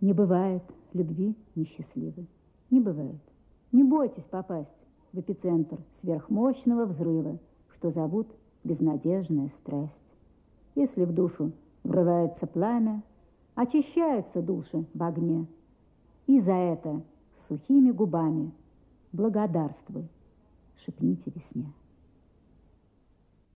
Не бывает любви несчастливой. Не бывает. Не бойтесь попасть в эпицентр сверхмощного взрыва, что зовут безнадежная страсть. Если в душу врывается пламя, очищаются души в огне. И за это сухими губами благодарствуй, шепните весне.